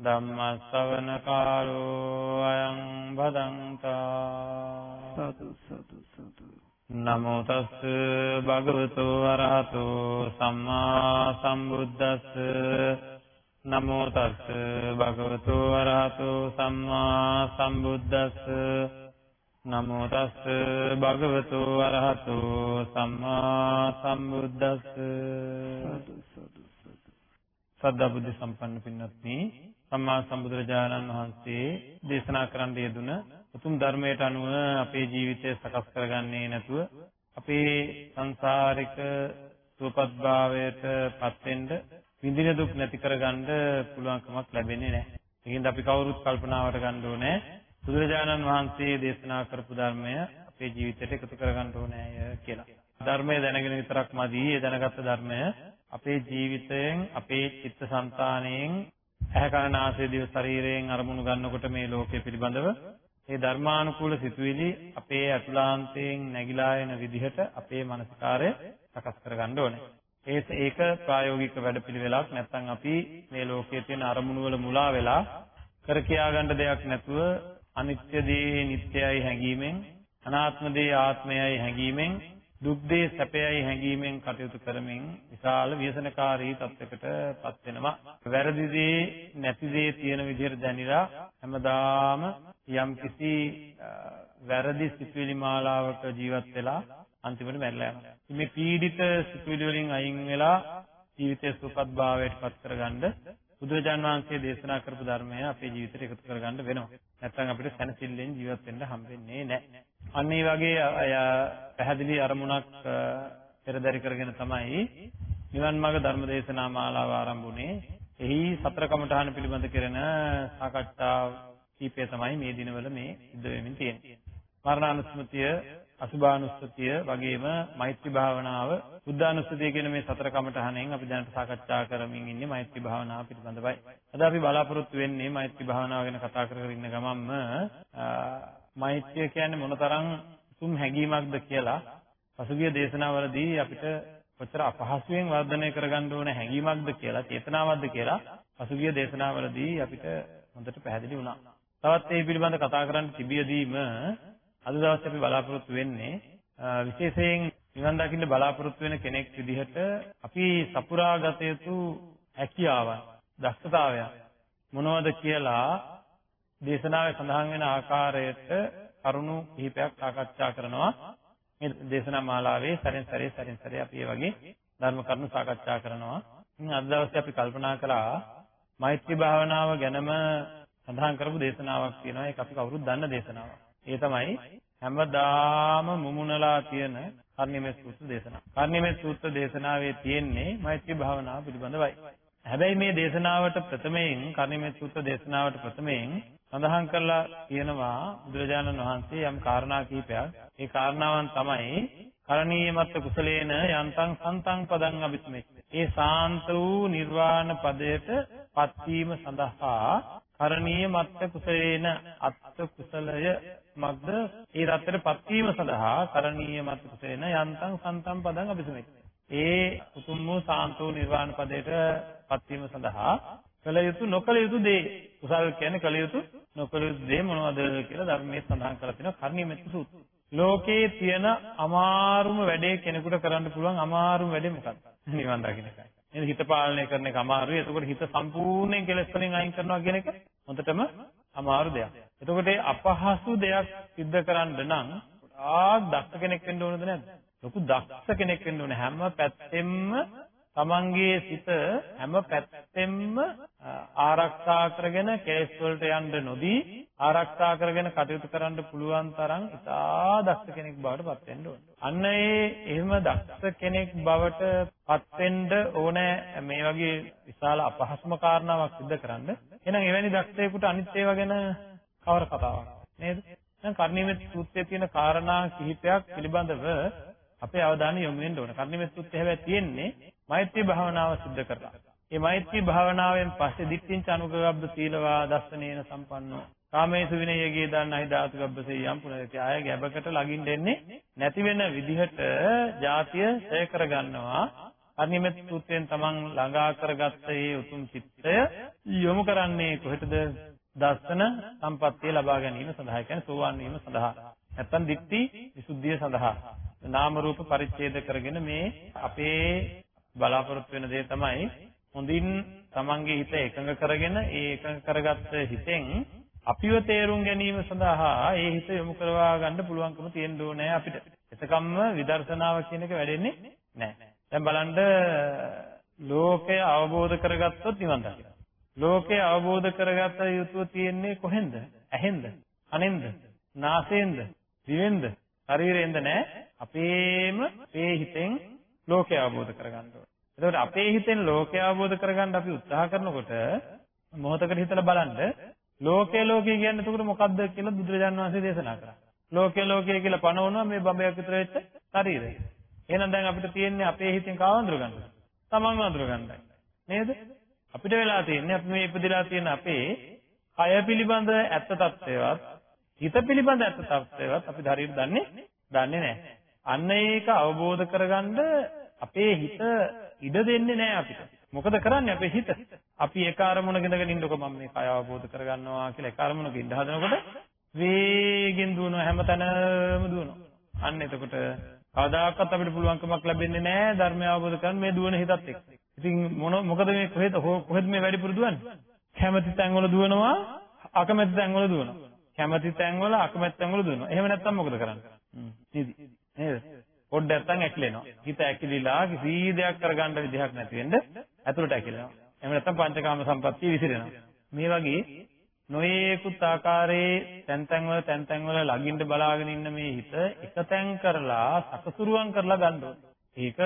ධම්ම ශ්‍රවණ කාලෝ අයං භදංතා සතු සතු සතු නමෝ තස් භගවතු වරහතෝ සම්මා සම්බුද්දස්ස. නමෝ තස් භගවතු වරහතෝ සම්මා සම්බුද්දස්ස. නමෝ තස් භගවතු වරහතෝ සම්මා සම්බුද්දස්ස. සද්ධා බුද්ධ සම්පන්න පින්වත්නි සම්මා සම්බුදුරජාණන් වහන්සේ දේශනා කරන්න යෙදුන උතුම් ධර්මයට අනුව අපේ ජීවිතය සකස් කරගන්නේ නැතුව අපේ සංසාරික සුවපත්භාවයට පත් වෙන්න විඳින දුක් නැති කරගන්න පුළුවන්කමක් ලැබෙන්නේ නැහැ. ඒකින්ද අපි කවුරුත් කල්පනාවට ගන්න ඕනේ බුදුරජාණන් වහන්සේ දේශනා කරපු ධර්මය අපේ ජීවිතයට එකතු කරගන්න ඕනේ කියලා. ධර්මය දැනගෙන විතරක් මදි. ඒ දැනගත්ත ධර්මය අපේ ජීවිතයෙන් අපේ චිත්තසංතානයෙන් ඇහැ කන නාසය දිව ශරීරයෙන් අරමුණු ගන්නකොට මේ ලෝකය පිළිබඳව ඒ ධර්මානුකූල සිතුවිලි අපේ අතුලාන්තයෙන් නැగిලා එන විදිහට අපේ මානසිකාරය සකස් කරගන්න ඕනේ. ඒත් ඒක ප්‍රායෝගික වැඩපිළිවෙලක් නැත්නම් අපි මේ ලෝකයේ තියෙන අරමුණු වල මුලා වෙලා කර කියා ගන්න දෙයක් නැතුව අනිත්‍ය දේ නිට්ටයයි හැඟීමෙන් අනාත්ම දේ ආත්මයයි හැඟීමෙන් දුක් දේ සැපයයි හැඟීමෙන් කටයුතු කරමින් විශාල ව්‍යසනකාරී තත්යකට පත් වෙනවා. වැරදි දේ නැති දේ තියෙන විදිහට දැනিলা හැමදාම යම්කිසි වැරදි සිතුවිලි මාලාවක ජීවත් වෙලා අන්තිමට මැරලා යනවා. මේ පීඩිත සිතුවිලි වලින් අයින් වෙලා ජීවිතය සුවපත් භාවයට පත් කරගන්න බුදුරජාන් වහන්සේ දේශනා කරපු ධර්මය අපේ ජීවිතයට එකතු කරගන්න වෙනවා. නැත්නම් අපිට සැනසෙල්ලෙන් ජීවත් වෙන්න හම්බෙන්නේ නැහැ. අන්න ඒ වගේ පැහැදිලි අරමුණක් පෙරදරි කරගෙන තමයි නිවන් මාර්ග ධර්ම දේශනා මාලාව ආරම්භ වුණේ. එහි සතර කමඨාන පිළිබඳ කරන සාකච්ඡා කීපය තමයි මේ දිනවල මේ සිද්ධ වෙමින් තියෙන්නේ. මරණානුස්මතිය අසුභානුස්සතිය වගේම මෛත්‍රී භාවනාව බුද්ධානුස්සතිය කියන මේ සතර කමඨහණෙන් අපි දැනට සාකච්ඡා කරමින් ඉන්නේ මෛත්‍රී භාවනාව පිළිබඳවයි. අද අපි බලාපොරොත්තු වෙන්නේ මෛත්‍රී භාවනාව ගැන කතා කර කර ඉන්න ගමන්ම මෛත්‍රිය කියන්නේ මොනතරම් උතුම් හැඟීමක්ද කියලා පසුගිය දේශනාවලදී අපිට කොච්චර අපහසුයෙන් වර්ධනය කරගන්න ඕන හැඟීමක්ද කියලා චේතනාවක්ද කියලා පසුගිය දේශනාවලදී අපිට හොඳට පැහැදිලි වුණා. තවත් මේ පිළිබඳ කතා කරන්න තිබියදීම අද දවසේ අපි බලාපොරොත්තු වෙන්නේ විශේෂයෙන් නිවන් දකින්න බලාපොරොත්තු වෙන කෙනෙක් විදිහට අපි සපුරාගත යුතු හැකියාවන් දක්ෂතාවයන් මොනවද කියලා දේශනාවේ සඳහන් වෙන ආකාරයට කරුණු කිහිපයක් සාකච්ඡා කරනවා මේ දේශනා මාලාවේ සැරෙන් සැරේ සැරෙන් සැරේ අපි මේ වගේ ධර්ම කරුණු සාකච්ඡා කරනවා. ඉතින් අද දවසේ අපි කල්පනා කළා මෛත්‍රී භාවනාව ගැනම සඳහන් කරපු දේශනාවක් තියෙනවා. ඒක අපි කවුරුත් දන්න දේශනාවක්. ඒ තමයි හැමදාම මුමුණලා තියෙන කර්ණිමේ සූත්‍ර දේශනාව. කර්ණිමේ සූත්‍ර දේශනාවේ තියෙන්නේ මෛත්‍රී භාවනාව පිළිබඳවයි. හැබැයි මේ දේශනාවට ප්‍රථමයෙන් කර්ණිමේ සූත්‍ර දේශනාවට ප්‍රථමයෙන් සඳහන් කරලා තියෙනවා බුදුරජාණන් වහන්සේ යම් කාරණා කිහිපයක්. ඒ කාරණාවන් තමයි කරණීයමත් කුසලේන යන්තං සන්තං පදං අபிස්මෙච්ච. ඒ සාන්ත වූ නිර්වාණ පදයට පත්වීම සඳහා කරණීය මත්ත කුසලේන අත්ත කුසලය මග්ද ඒ රත්තට පත්වීම සඳහා කරණීය මත්ත කුසලේන යන්තං සන්තම් පදං අபிසමෙත් ඒ උතුම් වූ සාන්තෝ නිර්වාණ පදයට පත්වීම සඳහා කළ යුතු නොකළ යුතු දේ. කුසල් කියන්නේ කළ යුතු නොකළ යුතු දේ මොනවද කියලා ධර්මයේ සඳහන් කරලා තියෙනවා කරණීය මත්ත සූත්‍රය. ලෝකේ තියෙන අමාරුම වැඩේ කෙනෙකුට කරන්න පුළුවන් අමාරුම වැඩේ මොකක්ද? නිවන් දකින්න එකයි. නේද හිත පාලනය කරන එක අමාරුයි. එතකොට හිත සම්පූර්ණයෙන් කෙලෙස් වලින් අයින් කරනවා කියන එක හොඳටම අමාරු දෙයක්. එතකොට අපහසු දෙයක් සිද්ධ කරන්න නම් ගොඩාක් දක්ෂ කෙනෙක් වෙන්න ඕනද නැද්ද? ලොකු දක්ෂ කෙනෙක් වෙන්න ඕනේ. හැම පැත්තෙම තමන්ගේ සිත හැම පැත්තෙම ආරක්ෂා කරගෙන කෙලෙස් වලට යන්න නොදී ආරක්ෂා කරගෙන කටයුතු කරන්න පුළුවන් තරම් ඉතා දක්ෂ කෙනෙක් බවට පත් වෙන්න ඕනේ. අන්න ඒ එහෙම දක්ෂ කෙනෙක් බවට පත් වෙන්න ඕනේ මේ වගේ විශාල අපහසුම කාරණාවක් සිද්ධ කරන්න. එහෙනම් එවැනි දක්ෂයෙකුට අනිත් ඒවා ගැන කවර කතාවක් නේද? දැන් කර්ණීයමෙත් සූත්‍රයේ තියෙන කාරණා කිහිපයක් පිළිබඳව අපේ අවධානය යොමු වෙන්න ඕන. කර්ණීයමෙත් සූත්‍රය හැබැයි තියෙන්නේ මෛත්‍රී භාවනාව සිද්ධ කරලා. මේ මෛත්‍රී භාවනාවෙන් පස්සේ දික්කින්ච අනුගබ්බ සීලවා දස්සනේන සම්පන්නෝ කාමේසු විනයයේ දාන්නයි ධාතු ගබ්බසේ යම් පුනරති ආය ගැබකට ලගින් දෙන්නේ නැති වෙන විදිහට ಜಾතිය ඡය කරගන්නවා අනිමෙත් සූත්‍රයෙන් තමන් ළඟා කරගත්ත මේ උතුම් චිත්තය යොමු කරන්නේ කොහෙටද දර්ශන සම්පත්තිය ලබා ගැනීම සඳහා කියන්නේ සෝවාන් වීම සඳහා නැත්තම් දික්ටි විසුද්ධිය සඳහා නාම රූප පරිච්ඡේද කරගෙන මේ අපේ බලාපොරොත්තු වෙන දේ තමයි හොඳින් තමන්ගේ හිත එකඟ කරගෙන ඒ එකඟ කරගත්ත හිතෙන් අපිව තේරුම් ගැනීම සඳහා ඒ හිත යොමු කරවා ගන්න පුළුවන්කම තියෙන්න ඕනේ අපිට. එතකම්ම විදර්ශනාව කියන එක වැඩෙන්නේ නැහැ. දැන් බලන්න ලෝකය අවබෝධ කරගත්තොත් නිවන් දකින්න. ලෝකය අවබෝධ කරගත යුතුව තියෙන්නේ කොහෙන්ද? ඇහෙන්ද? කනෙන්ද? නාසයෙන්ද? දිවෙන්ද? ශරීරයෙන්ද නෑ. අපේම අපේ හිතෙන් ලෝකය අවබෝධ කරගන්න ඕනේ. එතකොට අපේ හිතෙන් ලෝකය අවබෝධ කරගන්න අපි උත්සාහ කරනකොට මොහොතකට හිතලා බලන්න ලෝකේ ලෝකේ කියන්නේ එතකොට මොකද්ද කියලා බුදුරජාණන් වහන්සේ දේශනා කරා. ලෝකේ ලෝකේ කියලා පනවනවා මේ බඹයක් විතර වෙච්ච ශරීරය. එහෙනම් දැන් අපිට තියෙන්නේ අපේ හිතෙන් කාව අඳුර ගන්නද? තමන්ව අඳුර ගන්නයි. නේද? අපිට වෙලා තියෙන්නේ අපි මේ ඉපදිලා තියෙන අපේ කය පිළිබඳ ඇත්ත తත්වයවත් හිත පිළිබඳ ඇත්ත తත්වයවත් අපි හරියට දන්නේ දන්නේ නැහැ. අන්න ඒක අවබෝධ කරගන්න අපේ හිත ඉඩ දෙන්නේ නැහැ අපිට. මොකද කරන්නේ අපේ හිත? අපි එක අරමුණක ඉඳගෙන ඉන්නකො මම මේ කය අවබෝධ කරගන්නවා කියලා එක අරමුණක ඉඳ හදනකොට වේගෙන් දුවනවා හැමතැනම දුවනවා. අන්න එතකොට කවදාකවත් අපිට පුළුවන්කමක් ලැබෙන්නේ නැහැ ධර්මය අවබෝධ කරගන්න මේ දුවන හිතත් එක්ක. ඉතින් මොන මොකද මේ කොහෙද කොහෙද මේ වැඩිපුර දුවන්නේ? කැමැති තැන්වල දුවනවා අකමැති තැන්වල දුවනවා. කැමැති තැන්වල අකමැති තැන්වල දුවනවා. එහෙම නැත්නම් මොකද කරන්නේ? නේද? නේද? පොඩ්ඩක් නැත්නම් ඇකිලෙනවා. හිත ඇකිලිලා කිසි දෙයක් කරගන්න විදිහක් නැති වෙන්න ඇතුළට ඇකිලෙනවා. එහෙම නැත්නම් පංචකාම සම්පත්තිය විසිරෙනවා. මේ වගේ නොයේකුත් ආකාරයේ තැන් තැන් වල තැන් තැන් වල ළඟින්ද බලාගෙන ඉන්න මේ හිත එකතෙන් කරලා සකසුරුවම් කරලා ගන්න ඕනේ. ඒක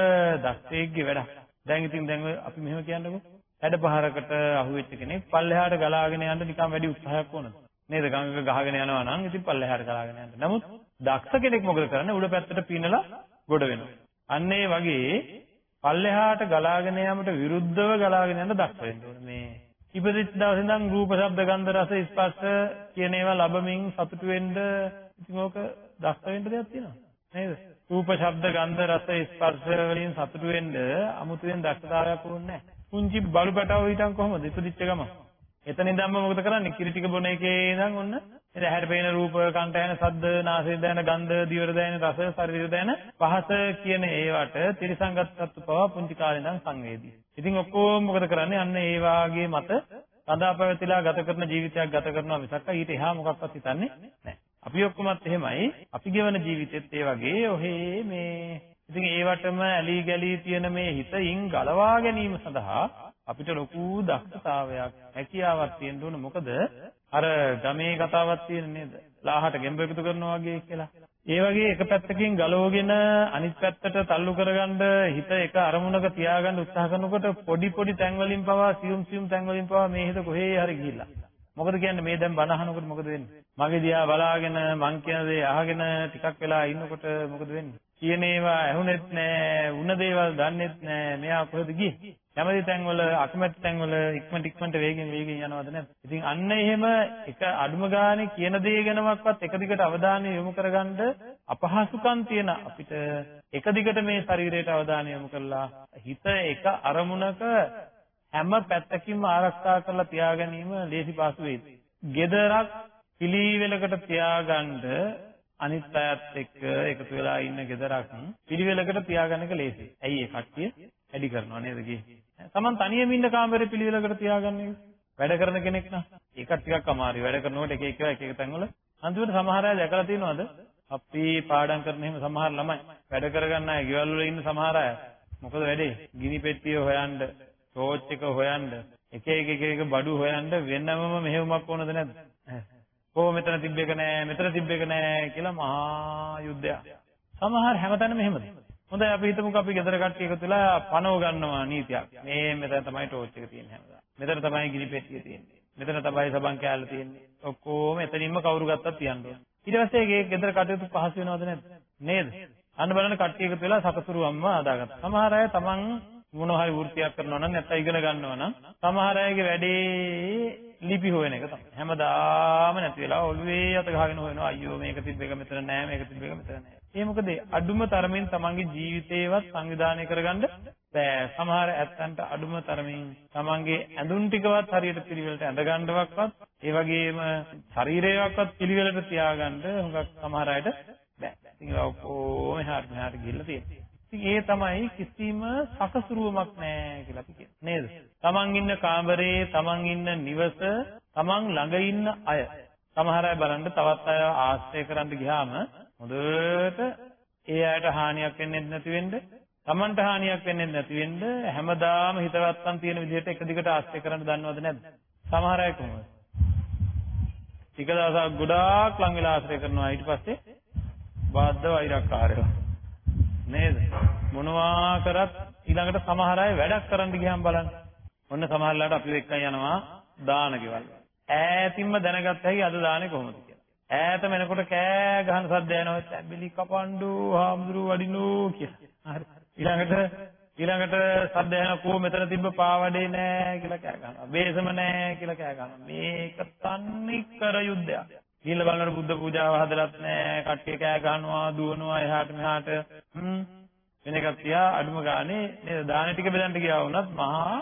දක්ෂයෙක්ගේ වැඩක්. දැන් ඉතින් දැන් අපි මෙහෙම කියන්නකෝ. හැඩ පහරකට අහුවෙච්ච කෙනෙක් පල්ලෙහාට ගලාගෙන යන්න නිකන් වැඩි උත්සාහයක් ඕනද? නේද? ගඟක ගහගෙන යනවා නම් ඉතින් පල්ලෙහාට ගලාගෙන යන්න. නමුත් දක්ෂ කෙනෙක් මොකද කරන්නේ? උඩ පැත්තට පීනලා ගොඩ වෙනවා. අන්න ඒ වගේ පල්ලෙහාට ගලාගෙන යාමට විරුද්ධව ගලාගෙන යන්න දක්ෂ වෙන්න ඕනේ. මේ ඉපදිච්ච දවසේ ඉඳන් රූප, ශබ්ද, ගන්ධ, රස, ස්පර්ශ කියන ඒවා ලැබමින් සතුටු වෙන්න ඉතින් ඕක දක්ෂ වෙන්න දෙයක් තියෙනවා. නේද? රූප, ශබ්ද, ගන්ධ, රස, ස්පර්ශ වලින් සතුටු වෙන්න අමුතුවෙන් දක්ෂතාවයක් ඕනේ නැහැ. පුංචි බලු පැටව හිටන් කොහමද ඉපදිච්ච ගම? එතන ඉඳන්ම මොකද කරන්නේ? කිරි ටික බොන එකේ ඉඳන් ඔන්න එද ඇහැට පේන රූප, කන්ට ඇහෙන ශබ්ද, නාසයෙන් දැනෙන ගන්ධ, දිවට දැනෙන රස, ශරීරයට දැනෙන පහස කියන ඒවට තිරසංගතත්ව පවා පුංචි කාලේ ඉඳන් සංවේදී. ඉතින් ඔක්කොම මොකද කරන්නේ? අන්න ඒ වාගේ මත සඳහා පැවතිලා ගත කරන ජීවිතයක් ගත කරනවා මිසක් ඊට එහා මොකක්වත් හිතන්නේ නැහැ. අපි ඔක්කොමත් එහෙමයි. අපි ගෙවන ජීවිතෙත් ඒ වගේ ඔහේ මේ ඉතින් ඒවටම ඇලී ගලී තියෙන මේ හිතින් ගලවා ගැනීම සඳහා අපිට ලොකු දක්ෂතාවයක් හැකියාවක් තියෙන්න ඕන මොකද අර ගමේ කතාවක් තියෙන නේද? ලාහට ගෙම්බ එකතු කරනවා වගේ කියලා. ඒ වගේ එක පැත්තකින් ගලවගෙන අනිත් පැත්තට තල්ලු කරගන්න හිත එක අරමුණක තියාගන්න උත්සාහ කරනකොට පොඩි පොඩි තැන් වලින් පවා සියුම් සියුම් තැන් වලින් පවා මේ හිත කොහේ හරි ගිහිල්ලා. මොකද කියන්නේ මේ දැන් බණ අහනකොට මොකද වෙන්නේ? මගේ දිහා බලාගෙන මං කියන දේ අහගෙන ටිකක් වෙලා ඉන්නකොට මොකද වෙන්නේ? කියන ඒවා ඇහුනෙත් නෑ, උන දේවල් දන්නෙත් නෑ. මෙයා කොහෙද ගියේ? කැමති තැන්වල අකමැති තැන්වල ඉක්මනට ඉක්මනට වේගෙන් වේගෙන් යනවද නැද්ද? ඉතින් අන්න එහෙම එක අඩුම ගානේ කියන දේ ගැනවත් එක දිගට අවධානය යොමු කරගන්න අපහසුකම් තියෙන අපිට එක දිගට මේ ශරීරයට අවධානය යොමු කරලා හිත එක අරමුණක හැම පැත්තකින්ම ආරක්ෂා කරලා තියා ගැනීම ලේසි පාසු වෙයි. gedarak පිළිවෙලකට තියාගන්න අනිත් අයත් එක්ක එකතු වෙලා ඉන්න gedarak පිළිවෙලකට තියාගන්න එක ලේසියි. ඇයි ඒ කට්ටිය වැඩි කරනවා නේද කියේ? Taman තනියම ඉන්න කාමරේ පිළිවෙලකට තියාගන්න එක. වැඩ කරන කෙනෙක් නම් ඒකත් ටිකක් අමාරුයි. වැඩ කරනකොට එක එක එක එක තැන්වල අන්තිමට සමහර අය දැකලා තියෙනවද? අපි පාඩම් කරන එහෙම සමහර ළමයි වැඩ කරගන්න අය ගෙවල් වල ඉන්න සමහර අය මොකද වැඩේ? ගිනි පෙට්ටිය හොයන්න, ටෝච් එක හොයන්න, එක එක එක එක බඩු හොයන්න වෙනමම මෙහෙයුමක් ඕනද නැද්ද? කොහොම මෙතන තිබ්බ එක නෑ, මෙතන තිබ්බ එක නෑ කියලා මහා යුද්ධයක්. සමහර හැමතැනම එහෙමද? හොඳයි අපි හිතමුකෝ අපි ගෙදර කට්ටිය එකතු වෙලා පනව ගන්නවා නීතියක්. මේ මෙතන තමයි ටෝච් එක තියෙන්නේ හැමදාම. මෙතන තමයි ගිනි පෙට්ටිය තියෙන්නේ. මෙතන තමයි සබන් කෑල්ල තියෙන්නේ. ඔක්කොම එතනින්ම කවුරු ගත්තත් තියන්න ඕන. ඊට පස්සේ ඒ ගෙදර කටයුතු පහසු වෙනවද නැද්ද? නේද? අන්න බලන්න කට්ටිය එකතු වෙලා සකසුරුවම්ම හදාගත්තා. සමහර අය තමන් මොන හරි වෘත්තියක් කරනවා නම් නැත්නම් ඉගෙන ගන්නවා නම් සමහර අයගේ වැඩේ ලිපි හොයන එක තමයි. හැමදාම නැති වෙලා ඔළුවේ අත ගහගෙන හොයනවා අයියෝ මේක තිබ්බ එක මෙතන නෑ මේක තිබ්බ එක මෙතන නෑ. ඒ මොකද අඩුම තරමින් තමන්ගේ ජීවිතේවත් සංවිධානය කරගන්න බෑ. සමහර ඇත්තන්ට අඩුම තරමින් තමන්ගේ ඇඳුම් ටිකවත් හරියට පිළිවෙලට ඇඳ ගන්නවක්වත් ඒ වගේම ශරීරයවත් පිළිවෙලට තියාගන්න හුඟක් සමහර අයට බෑ. ඉතින් ඒක ඔක්කොම එහාට මෙහාට ගිහිල්ලා තියෙනවා. ඉතින් ඒ තමයි කිසිම සකසුරුවමක් නැහැ කියලා අපි කියන්නේ. නේද? තමන් ඉන්න කාමරේ, තමන් ඉන්න නිවස, තමන් ළඟ ඉන්න අය. සමහර අය බලන්න තවත් අය ආශ්‍රය කරන්න ගියාම හොඳට ඒ අයට හානියක් වෙන්නේ නැති වෙන්න, තමන්ට හානියක් වෙන්නේ නැති වෙන්න හැමදාම හිතවත්කම් තියෙන විදිහට එක දිගට ආශ්‍රය කරන්න දන්නවද නැද්ද? සමහර අය කොහොමද? ටික දවසක් ගොඩාක් ලං වෙලා ආශ්‍රය කරනවා ඊට පස්සේ බාද්ද වෛරක්කාරයෝ නේද? මොනවා කරත් ඊළඟට සමහර අය වැඩක් කරන්න ගියාම බලන්න. ඔන්න සමහරලාට අපි එක්කන් යනවා දාන ගෙවල්. ඈතින්ම දැනගත්ත හැකි අද දාන්නේ කොහොමද කියලා. ඈතම එනකොට කෑ ගහන සද්ද එනවා. තැඹිලි කපන්ඩු හාමුදුරු වඩිනෝ කියලා. හරි. ඊළඟට ඊළඟට සද්ද එන කෝ මෙතන තිබ්බ පාවඩේ නෑ කියලා කෑ ගහනවා. බේසම නෑ කියලා කෑ ගහනවා. මේක තන්නේ කර යුද්ධයක්. ගිහිල්ලා බලනකොට බුද්ධ පූජාව හදලත් නෑ කට්ටිය කෑ ගහනවා දුවනවා එහාට මෙහාට. හ්ම්. වෙන එකක් තියා අඩුම ගානේ නේද? දාන ටික බෙදන්න ගියා වුණත් මහා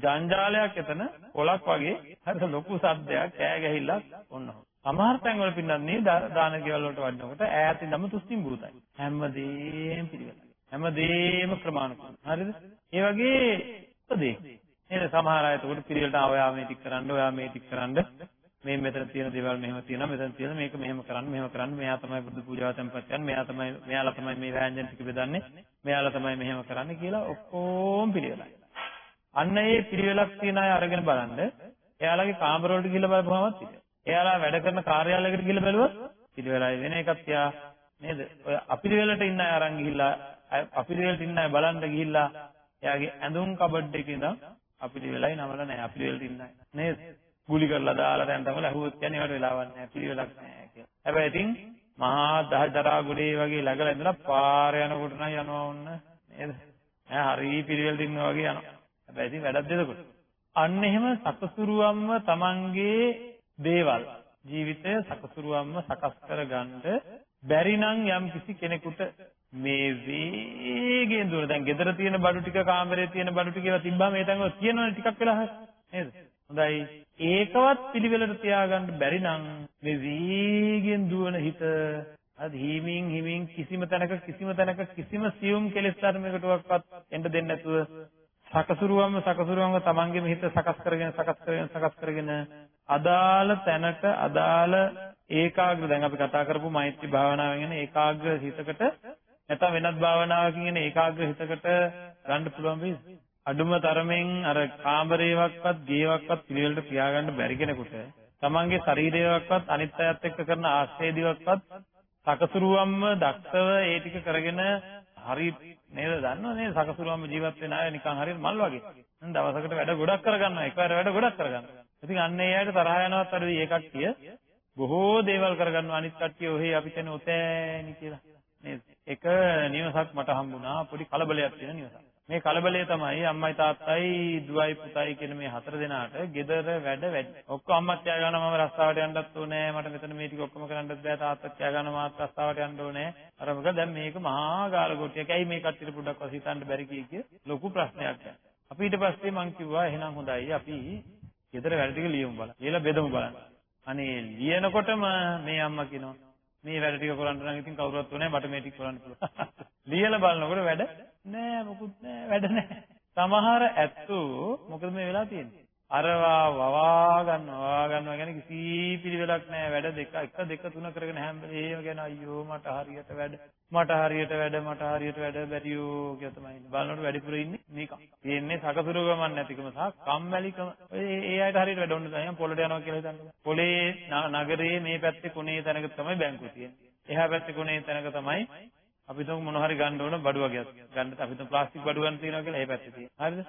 ජංජාලයක් එතන කොලක් වගේ හරි ලොකු සද්දයක් කෑ ගැහිල්ලක් ඔන්න සමහර තැන්වල පින්නත් නේ දාන ගෙවල් වලට වඩනකොට ඈතින්දම තුස්තින් බුරුතයි හැමදේම පිළිවෙලයි හැමදේම ක්‍රමානුකූලව හරිද? ඒ වගේ උපදේ නේද? සමහර අය එතකොට පිළිවෙලට ආවයා මේ ටික කරන්න ඔයා මේ ටික කරන්න. මේ මෙතන තියෙන දේවල් මෙහෙම තියෙනවා මෙතන තියෙන මේක මෙහෙම කරන්න මෙහෙම කරන්න මෙයා තමයි බුදු පූජාව tempත් කරන්නේ මෙයා තමයි මෙයාලා තමයි මේ වෑංජන ටික බෙදන්නේ මෙයාලා තමයි මෙහෙම කරන්නේ කියලා ඔක්කොම පිළිවෙලයි. අන්න ඒ පිළිවෙලක් තියෙන අය අරගෙන බලන්න එයාලගේ කාමර වලට ගිහිල්ලා බලපුවමත් පිළිවෙල. එයාලා වැඩ කරන කාර්යාලයකට ගිහිල්ලා බැලුවොත් පිළිවෙලයි වෙන එකක් තියා නේද? ඔය අපිරිවෙලට ඉන්න අය අරන් ගිහිල්ලා අපිරිවෙලට ඉන්න අය බලන්න ගිහිල්ලා එයාගේ ඇඳුම් කබඩ් එකේ ඉඳන් අපිරිවෙලයි නමල නැහැ අපිරිවෙලට ඉන්න අය නේද? ගුලි කරලා දාලා දැන් තමයි ඇහුවොත් කියන්නේ ඒකට වෙලාවක් නැහැ පිළිවෙලක් නැහැ කියලා. හැබැයි ඉතින් මහා දහදරා ගොඩේ වගේ ළඟලා ඉඳලා පාර යනකොට නම් යනවා වොන්න නේද? ඈ හරි පිළිවෙල දින්නවා වගේ යනවා. හැබැයි ඉතින් වැඩක් දෙනකොට. අන්න එහෙම සකසුරුවම්ම Tamanගේ දේවල් ජීවිතය සකසුරුවම්ම සකස් කරගන්න බැරි නම් යම් කිසි කෙනෙකුට මේ වේගයෙන් දුර දැන් ගෙදර තියෙන බඩු ටික කාමරේ තියෙන බඩු ටික ඒවා තිබ්බම ඒ තැන්වල තියෙනවනේ ටිකක් වෙලා හරි නේද? හොඳයි ඒකවත් පිළිවෙලට තියාගන්න බැරි නම් මේ වීගෙන් දුවන හිත අද හිමින් හිමින් කිසිම තැනක කිසිම තැනක කිසිම සියුම් කෙලෙස් ධර්මයකටවත් එන්න දෙන්නේ නැතුව සකසුරුවම සකසුරුවම තමන්ගේම හිත සකස් කරගෙන සකස් කරගෙන සකස් කරගෙන අදාළ තැනට අදාළ ඒකාග්‍ර දැන් අපි කතා කරපු මෛත්‍රී භාවනාවෙන් එන ඒකාග්‍ර හිතකට නැත්නම් වෙනත් භාවනාවකින් එන ඒකාග්‍ර හිතකට ගන්න පුළුවන් වෙයිද? අඩුම තරමෙන් අර කාමරේවක්වත් ගේවක්වත් පිළිවෙලට පියාගන්න බැරි කෙනෙකුට තමන්ගේ ශරීරයවක්වත් අනිත් අයත් එක්ක කරන ආශ්‍රේදීවක්වත් සකසුරුවම්ම දක්ෂව ඒ ටික කරගෙන හරි නේද දන්නව නේද සකසුරුවම්ම ජීවත් වෙන අය නිකන් හරියට මල් වගේ. දවසකට වැඩ ගොඩක් කරගන්නවා එකවර වැඩ ගොඩක් කරගන්නවා. ඉතින් අන්න ඒ අයට තරහ යනවත් අඩුයි ඒ කට්ටිය බොහෝ දේවල් කරගන්නවා අනිත් කට්ටිය ඔහේ අපි කියන ඔතෑනි කියලා. නේද? එක නිවසක් මට හම්බුණා පොඩි කලබලයක් තියෙන නිවසක්. මේ කලබලය තමයි අම්මයි තාත්තයි දුවයි පුතයි කියන මේ හතර දෙනාට ගෙදර වැඩ වැඩි. ඔක්කොම අම්මත් ත්‍යා ගන්නවා මම රස්තාවට යන්නත් ඕනේ. මට මෙතන මේ ටික ඔක්කොම කරන්නත් බෑ. තාත්තත් ත්‍යා ගන්නවා මාත් රස්තාවට යන්න ඕනේ. අර මොකද දැන් මේක මහා ගාල කොටියක්. ඇයි මේ කට්ටියට පොඩ්ඩක් වසිතන්න බැරි කිය කිය ලොකු ප්‍රශ්නයක් දැන්. අපි ඊට පස්සේ මං කිව්වා එහෙනම් හොඳයි අපි ගෙදර වැඩ ටික ලියමු බලන්න. ලියලා බෙදමු බලන්න. අනේ ලියනකොටම මේ අම්මා කියනවා මේ වැඩ ටික කරන්න නම් ඉතින් කවුරුවත් ඕනේ මට මේ ටික කරන්න පුළුවන්. ලියලා බලනකොට වැඩ නෑ මොකුත් නෑ වැඩ නෑ. සමහර ඇත්තෝ මොකද මේ වෙලා තියෙන්නේ? අරවා වවා ගන්නවා වවා ගන්නවා කියන්නේ කිසි පිළිවෙලක් නෑ වැඩ දෙක එක දෙක තුන කරගෙන හැම වෙලේම කියන අයියෝ මට හරියට වැඩ මට හරියට වැඩ මට හරියට වැඩ බැරියෝ කියලා තමයි ඉන්නේ බලනකොට වැඩිපුර ඉන්නේ මේක. තියෙන්නේ සකසුරු ගමන් නැතිකම සහ කම්මැලිකම. ඒ ඒ අයට හරියට වැඩ ඕනේ නැහැ පොළට යනවා කියලා හිතන්න. පොලේ නගරයේ මේ පැත්තේ කොනේ තැනක තමයි බැංකුව තියෙන්නේ. එහා පැත්තේ කොනේ තැනක තමයි අපි තුමු මොන හරි ගන්න ඕන බඩු වගේක්. ගන්න අපි තුමු ප්ලාස්ටික් බඩු ගන්න තියෙනවා කියලා ඒ පැත්තේ තියෙන. හරිද?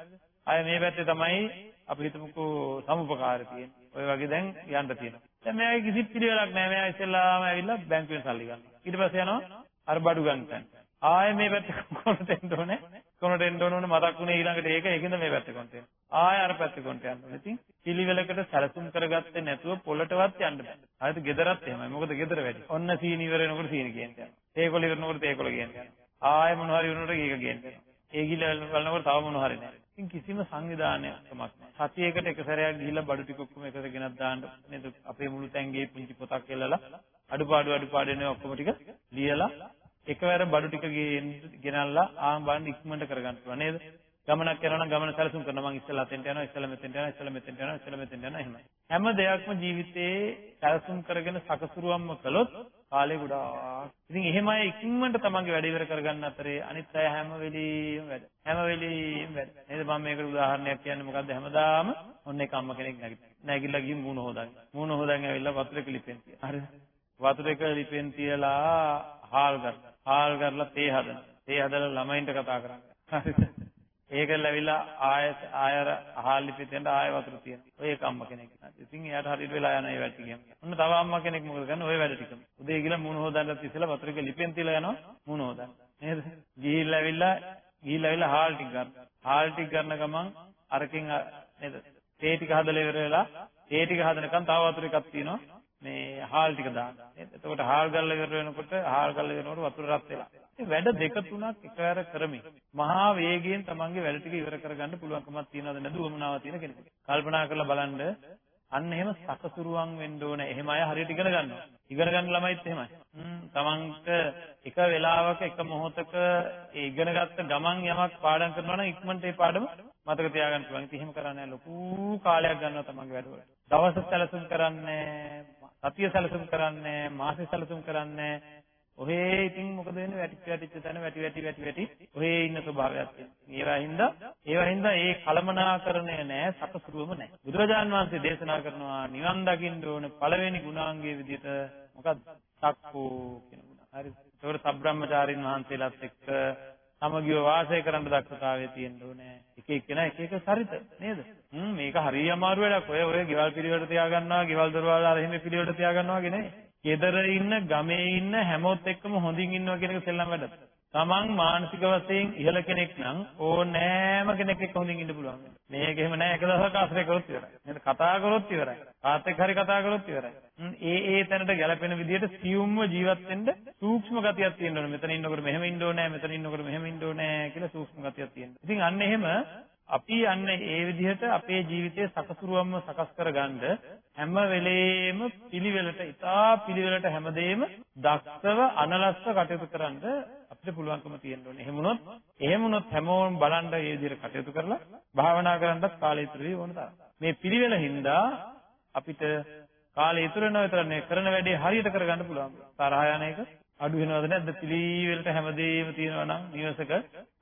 අය මේ පැත්තේ තමයි අපි හිතමුකෝ සමුපකාර තියෙන්නේ. ඔය වගේ දැන් යන්න තියෙනවා. දැන් මෙයාගේ කිසි පිළිවෙලක් නැහැ. මෙයා ඉස්සෙල්ලාම ඇවිල්ලා බැංකුවෙන් සල්ලි ගන්නවා. ඊට පස්සේ යනවා අර බඩු ගන්න තැන. ආයෙ මේ පැත්තේ කොනට එන්න ඕනේ. කොනට එන්න ඕනේ මතක් වුණේ ඊළඟට ඒක ඒකින්ද මේ පැත්තේ කොනට එන්න. ආයෙ අර පැත්තේ කොනට යන්න ඕනේ. ඉතින් පිළිවෙලකට සැලසුම් කරගත්තේ නැතුව පොළටවත් යන්න බෑ. ආයෙත් ගෙදරත් එහෙමයි. මොකද ගෙදර වැඩි. ඔන්න සීනි ඉවර වෙනකොට සීනි කියන්න යනවා. ඒකොල ඉවරනකොට ඒකොල කියන්න යනවා. ආයෙ මොනවා හරි වෙනකොට ඒක කියන්න යනවා. ඒ ගිල බලනකොට තව මොනවා හරි නැහැ. ඉතින් කිසිම සංවිධානයක් නැහැ. සතියේකට එක සැරයක් ගිහිල්ලා බඩු ටික ඔක්කොම එකට ගෙනත් දාන්න නේද? අපේ මුළු තැන්ගේ පුංචි පොතක් එල්ලලා අඩුපාඩු අඩුපාඩු එන ඔක්කොම ටික ලියලා එකවර බඩු ටික ගෙනල්ලා ආන් බලන්න ඉක්මනට කරගන්න පුළුවන් නේද? ගමනක් යනවා නම් ගමන සැලසුම් කරනවා මං ඉස්සෙල්ලා අතෙන්ට යනවා ඉස්සෙල්ලා මෙතෙන්ට යනවා ඉස්සෙල්ලා මෙතෙන්ට යනවා ඉස්සෙල්ලා මෙතෙන්ට යනවා එහෙමයි. හැම දෙයක්ම ජීවිතේ සැලසුම් කරගෙන සකසුරුවම්ම කළොත් කාලේ ගොඩාක්. ඉතින් එහෙමයි ඉක්මනට තමන්ගේ වැඩ ඉවර කරගන්න අතරේ අනිත් අය හැම වෙලෙම වැඩ. හැම වෙලෙම වැඩ. නේද මම මේකට උදාහරණයක් කියන්නේ මොකද්ද හැමදාම ඔන්න එක අම්ම කෙනෙක් නැගිටිනවා. නැගිටලා ගිහින් මූණ හොදන්නේ. මූණ හොදන් ඇවිල්ලා වතුර එක ලිපෙන් තියලා. හරිද? වතුර එක ලිපෙන් තියලා හාල් කරලා. හාල් කරලා තේ හදනවා. තේ හදලා ළමයින්ට කතා කරන්නේ. හරිද? ඒකල ඇවිල්ලා ආයෙත් ආයර අහල් ලිපිතෙන්ට ආයෙ වතුර තියෙනවා. ඔය එක අම්ම කෙනෙක්. ඉතින් එයාට හරියට වෙලා යන ඒ වැඩ ටිකම. ඔන්න තව අම්මා කෙනෙක් මොකද කරන්නේ? ඔය වැඩ ටිකම. උදේ ගිහලා මුණ හොදන්නත් ඉස්සෙල්ලා වතුර එක ලිපෙන් තියලා යනවා මුණ හොදන්න. නේද? ගිහිල්ලා ඇවිල්ලා ගිහිල්ලා ඇවිල්ලා හාල් ටික ගන්න. හාල් ටික ගන්න ගමන් අරකින් නේද? තේ ටික හදලා ඉවර වෙලා තේ ටික හදනකන් තව වතුර එකක් තියෙනවා. මේ හාල් ටික දාන්න. නේද? එතකොට හාල් ගල්ල ඉවර වෙනකොට හාල් ගල්ල ඉවරනකොට වතුර රත් වෙලා. ඒ වැඩ දෙක තුනක් එකවර කරමින් මහා වේගයෙන් තමන්ගේ වැඩ ටික ඉවර කරගන්න පුළුවන්කමක් තියනවද නැද්ද උවමනාවක් තියෙන කෙනෙකුට. කල්පනා කරලා බලන්න අන්න එහෙම සකසුරුවන් වෙන්න ඕනේ. එහෙම අය හරියට ඉගෙන ගන්නවා. ඉගෙන ගන්න ළමයිත් එහෙමයි. තමන්ට එක වෙලාවක එක මොහොතක ඒ ඉගෙනගත්ත ගමන් යමක් පාඩම් කරනවා නම් ඉක්මනට ඒ පාඩම මතක තියාගන්න පුළුවන්. ඉතින් එහෙම කරන්නේ ලොකු කාලයක් ගන්නවා තමන්ගේ වැඩවල. දවස් සැලසුම් කරන්නේ සතිය සැලසුම් කරන්නේ මාසෙ සැලසුම් කරන්නේ ඔහේ ඉතින් මොකද වෙන්නේ වැටිච්ච වැටිච්ච තැන වැටි වැටි වැටි වැටි ඔහේ ඉන්න ස්වභාවයක් තියෙනවා. ඒවා හින්දා ඒවා හින්දා ඒ කලමනාකරණය නෑ සකසුරුවම නෑ. බුදුරජාන් වහන්සේ දේශනා කරනවා නිවන් දකින්න ඕන පළවෙනි ගුණාංගයේ විදිහට මොකද්ද? සක්කෝ කියන ගුණ. හරි. ඒකට සබ්‍රාහ්මචාරින් වහන්සේලාත් එක්ක සමගිව වාසය කරන්න දක්ෂතාවය තියෙන්න ඕනේ. එක එක්කෙනා එක එක සරිත නේද? හ්ම් මේක හරිය අමාරු වැඩක්. ඔය ඔය ගෙවල් පිළිවෙලට තියාගන්නවා, ගෙවල් දොරවල් අර එහෙම පිළිවෙලට තියාගන්නවා වගේ නෙවෙයි. ගෙදර ඉන්න ගමේ ඉන්න හැමෝත් එක්කම හොඳින් ඉන්නවා කියන එක සෙල්ලම් වැඩක්. තමන් මානසික වශයෙන් ඉහළ කෙනෙක් නම් ඕනෑම කෙනෙක් එක්ක හොඳින් ඉන්න පුළුවන්. මේක එහෙම නෑ එක දවසක් ආශ්‍රය කරොත් ඉවරයි. නේද? කතා කරොත් ඉවරයි. කාත් එක්ක හරි කතා කරොත් ඉවරයි. ඒ ඒ තැනට ගැලපෙන විදිහට සියුම්ව ජීවත් වෙන්න සූක්ෂම ගතියක් තියෙන්න ඕනේ. මෙතන ඉන්නකොට මෙහෙම ඉන්න ඕනේ, මෙතන ඉන්නකොට මෙහෙම ඉන්න ඕනේ කියලා සූක්ෂම ගතියක් තියෙන්න. ඉතින් අන්න එහෙම අපි යන්නේ ඒ විදිහට අපේ ජීවිතය සකසුරුවම්ම සකස් කරගන්න හැම වෙලේම පිළිවෙලට ඉතා පිළිවෙලට හැමදේම දක්ෂව අනලස්ව කටයුතු කරන්න අපිට පුළුවන්කම තියෙන්න ඕනේ. එහෙම වුණොත් එහෙම වුණොත් හැමෝම බලන්න මේ විදිහට කටයුතු කරලා භාවනා කරන්නත් කාලය ඉතුරු වෙයි ඕන තරම්. මේ පිළිවෙල හින්දා අපිට කාලය ඉතුරු වෙනවා විතර නේ කරන වැඩේ හරියට කරගන්න පුළුවන්. තරහ යන එක අඩු වෙනවද නැද්ද? පිළිවෙලට හැමදේම තියෙනවා නම් නිවසක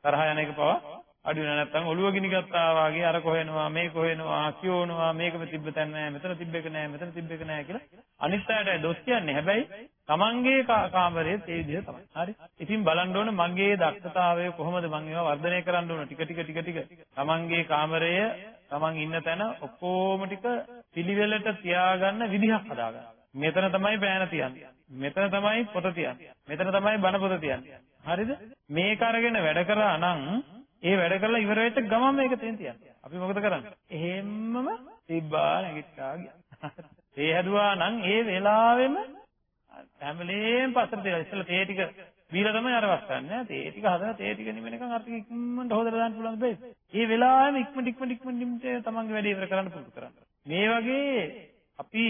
තරහ යන එක පවා අඩු වෙනා නැත්නම් ඔළුව ගිනි ගත්තා වාගේ අර කොහෙනවා මේ කොහෙනවා කියෝනවා මේකම තිබ්බ තැන නෑ මෙතන තිබ්බ එක නෑ මෙතන තිබ්බ එක නෑ කියලා අනිත් අයට දොස් කියන්නේ හැබැයි තමන්ගේ කාමරයේ ඒ විදිහ තමයි. හරි? ඉතින් බලන්න ඕන මගේ දක්ෂතාවය කොහොමද මම ඒවා වර්ධනය කරන්න ඕන? ටික ටික ටික ටික. තමන්ගේ කාමරය තමන් ඉන්න තැන ඔක්කොම ටික පිළිවෙලට තියාගන්න විදිහක් හදාගන්න. මෙතන තමයි පෑන තියන්නේ. මෙතන තමයි පොත තියන්නේ. මෙතන තමයි බණ පොත තියන්නේ. හරිද? මේක අරගෙන වැඩ කරා නම් ඒ වැඩ කරලා ඉවර වෙච්ච ගමන් මේක තෙන් තියන්නේ. අපි මොකද කරන්නේ? එහෙම්මම තිබ්බා නැගිට්ටා ගියා. ඒ හැදුවා නම් ඒ වෙලාවෙම හැම වෙලේම පස්සට තියලා ඉස්සෙල්ලා තේ ටික බීලා තමයි අර වස්සන්නේ. තේ ටික හදලා තේ ටික නිවෙනකන් අර ටික ඉක්මනට හොදලා දාන්න පුළුවන් බෑ. ඒ වෙලාවෙම ඉක්මනට ඉක්මනට ඉක්මනට තමන්ගේ වැඩේ ඉවර කරන්න පුරුදු කරන්න. මේ වගේ අපි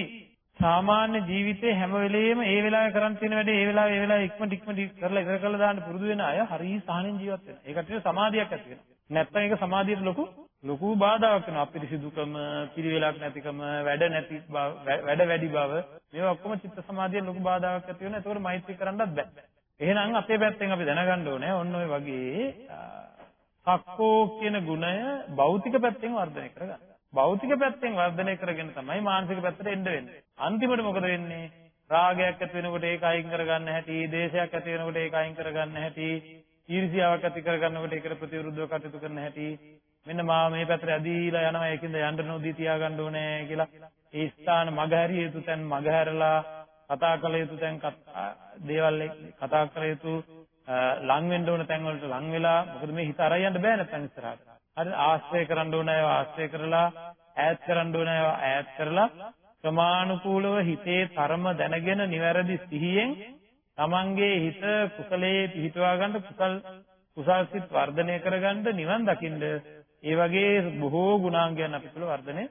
සාමාන්‍ය ජීවිතේ හැම වෙලෙම ඒ වෙලාවේ කරන් තියෙන වැඩේ ඒ වෙලාවේ ඒ වෙලාවේ ඉක්මනට ඉක්මනට කරලා ඉවර කරලා දාන්න පුරුදු වෙන අය හරිය සාහනෙන් ජීවත් වෙනවා. ඒකට සමාධියක් ඇති වෙනවා. නැත්නම් ඒක සමාධියට ලොකු ලොකු බාධාවක් වෙනවා. අපිරිසිදුකම, පිළිවෙලක් නැතිකම, වැඩ නැති වැඩ වැඩි බව මේවා ඔක්කොම චිත්ත සමාධියට ලොකු බාධාවක් ඇති වෙනවා. ඒකෝර මෛත්‍රී කරන්නත් බෑ. එහෙනම් අපේ පැත්තෙන් අපි දැනගන්න ඕනේ ඔන්න ඔය වගේ සක්කෝ කියන ගුණය භෞතික පැත්තෙන් වර්ධනය කරගන්න. භෞතික පැත්තෙන් වර්ධනය කරගෙන තමයි මානසික පැත්තට එන්න වෙන්නේ. අන්තිමට මොකද වෙන්නේ? රාගයක් ඇති වෙනකොට ඒක අයින් කරගන්න හැටි, දේශයක් ඇති වෙනකොට ඒක අයින් කරගන්න හැටි, ඊර්ෂ්‍යාවක් ඇති කරගන්නකොට ඒකට ප්‍රතිවිරුද්ධව කටයුතු කරන හැටි, මෙන්න මා මේ පැත්තට ඇදීලා යනවා ඒකින්ද යන්න නොදී තියාගන්න ඕනේ කියලා ඒ ස්ථාන මගහැරිය යුතු තැන් මගහැරලා කතා කළ යුතු තැන් දේවල් කතා කළ යුතු ලං වෙන්න ඕන තැන් වලට ලං වෙලා මොකද මේ හිත අරයි යන්න බෑ නැත්නම් ඉස්සරහට. හරි ආශ්‍රය කරන්න ඕන ඒවා ආශ්‍රය කරලා ඈත් කරන්න ඕන ඒවා ඈත් කරලා ක්‍රමානුකූලව හිතේ තරම දැනගෙන නිවැරදි සිහියෙන් තමන්ගේ හිත කුසලයේ පිහිටවා ගන්න කුසල් කුසල් සිත් වර්ධනය කරගන්න නිවන් දකින්න ඒ වගේ බොහෝ ගුණාංගයන් අපි තුළ වර්ධනය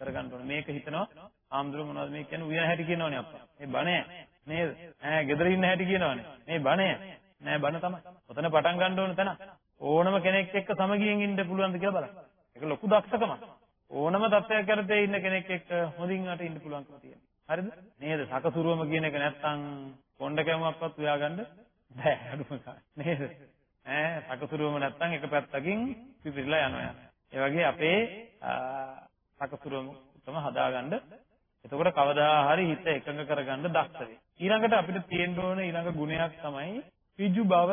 කරගන්න ඕනේ. මේක හිතනවා ආම්දුර මොනවද මේ කියන්නේ උයන හැටි කියනවනේ අප්පා. මේ බණ නේද? ඈ ගෙදර ඉන්න හැටි කියනවනේ. මේ බණ නෑ බණ තමයි. ඔතන පටන් ගන්න ඕන තැන. ඕනම කෙනෙක් එක්ක සමගියෙන් ඉන්න පුළුවන්ද කියලා බලන්න. ඒක ලොකු දක්ෂකමක්. ඕනම තත්ත්වයක් යටතේ ඉන්න කෙනෙක් එක්ක හොඳින් අට ඉන්න පුළුවන්කම තියෙනවා. හරිද? නේද? සකසුරුවම කියන එක නැත්තම් කොණ්ඩ කැමුවක්වත් උයාගන්න බෑ අඩුම නේද? ඈ සකසුරුවම නැත්තම් එක පැත්තකින් පිපිරිලා යනවා. ඒ වගේ අපේ සකසුරුවම උතම හදාගන්න එතකොට කවදා හරි හිත එකඟ කරගන්න දක්ෂ වෙයි. ඊළඟට අපිට තියෙන්න ඕන ඊළඟ ගුණයක් තමයි ඍජු බව.